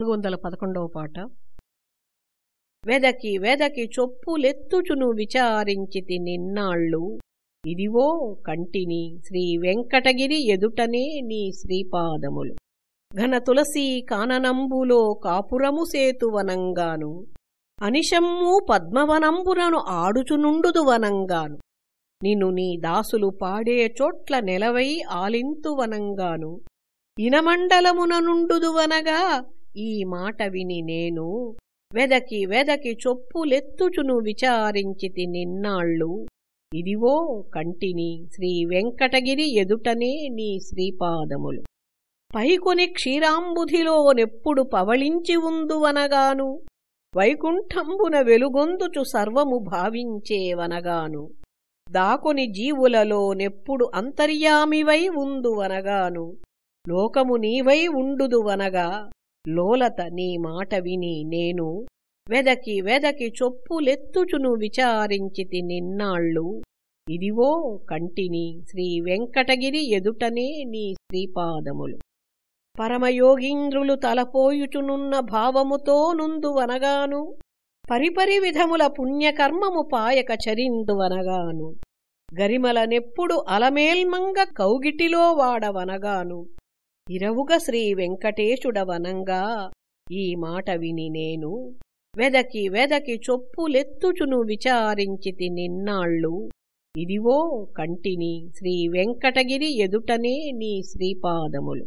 నాలుగు వందల పదకొండవ పాట. వెదకి వెదకి చొప్పులెత్తుచును విచారించితి నిన్నాళ్ళు. ఇదివో కంటిని శ్రీ వెంకటగిరి ఎదుటనే నీ శ్రీపాదములు. ఘన తులసీ కాననంబులో కాపురము సేతువనంగాను అనిశమ్ము పద్మవనంబులను ఆడుచునుండుదు వనంగాను. నిన్ను నీ దాసులు పాడే చోట్ల నెలవై ఆలింతువనంగాను ఇనమండలమున నుండుదువనగా ఈ మాట విని నేను వెదకి వెదకి చొప్పులెత్తుచును విచారించితి నిన్నాళ్ళు ఇదివో కంటిని శ్రీ వెంకటగిరి ఎదుటనే నీ శ్రీపాదములు. పైకొని క్షీరాంబుధిలో నెప్పుడు పవళించి ఉందువనగాను వైకుంఠంబున వెలుగొందుచు సర్వము భావించేవనగాను దాకొని జీవులలో నెప్పుడు అంతర్యామివై ఉందువనగాను లోకము నీవై ఉండుదువనగా లోలత నీ మాట విని నేను వెదకి వెదకి చొప్పులెత్తుచును విచారించితి నిన్నాళ్ళు. ఇదివో కంటిని శ్రీ వెంకటగిరి ఎదుటనే నీ శ్రీపాదములు. పరమయోగీంద్రులు తలపోయుచునున్న భావముతో నుందువనగాను పరిపరి విధముల పుణ్యకర్మము పాయక చరిందువనగాను గరిమలనెప్పుడు అలమేల్మంగ కౌగిటిలో వాడవనగాను ఇరవుగ శ్రీ వెంకటేశుడవనంగా ఈ మాట విని నేను వెదకి వెదకి చొప్పులెత్తుచును విచారించితి నిన్నాళ్ళు. ఇదివో కంటిని శ్రీ వెంకటగిరి ఎదుటనే నీ శ్రీపాదములు.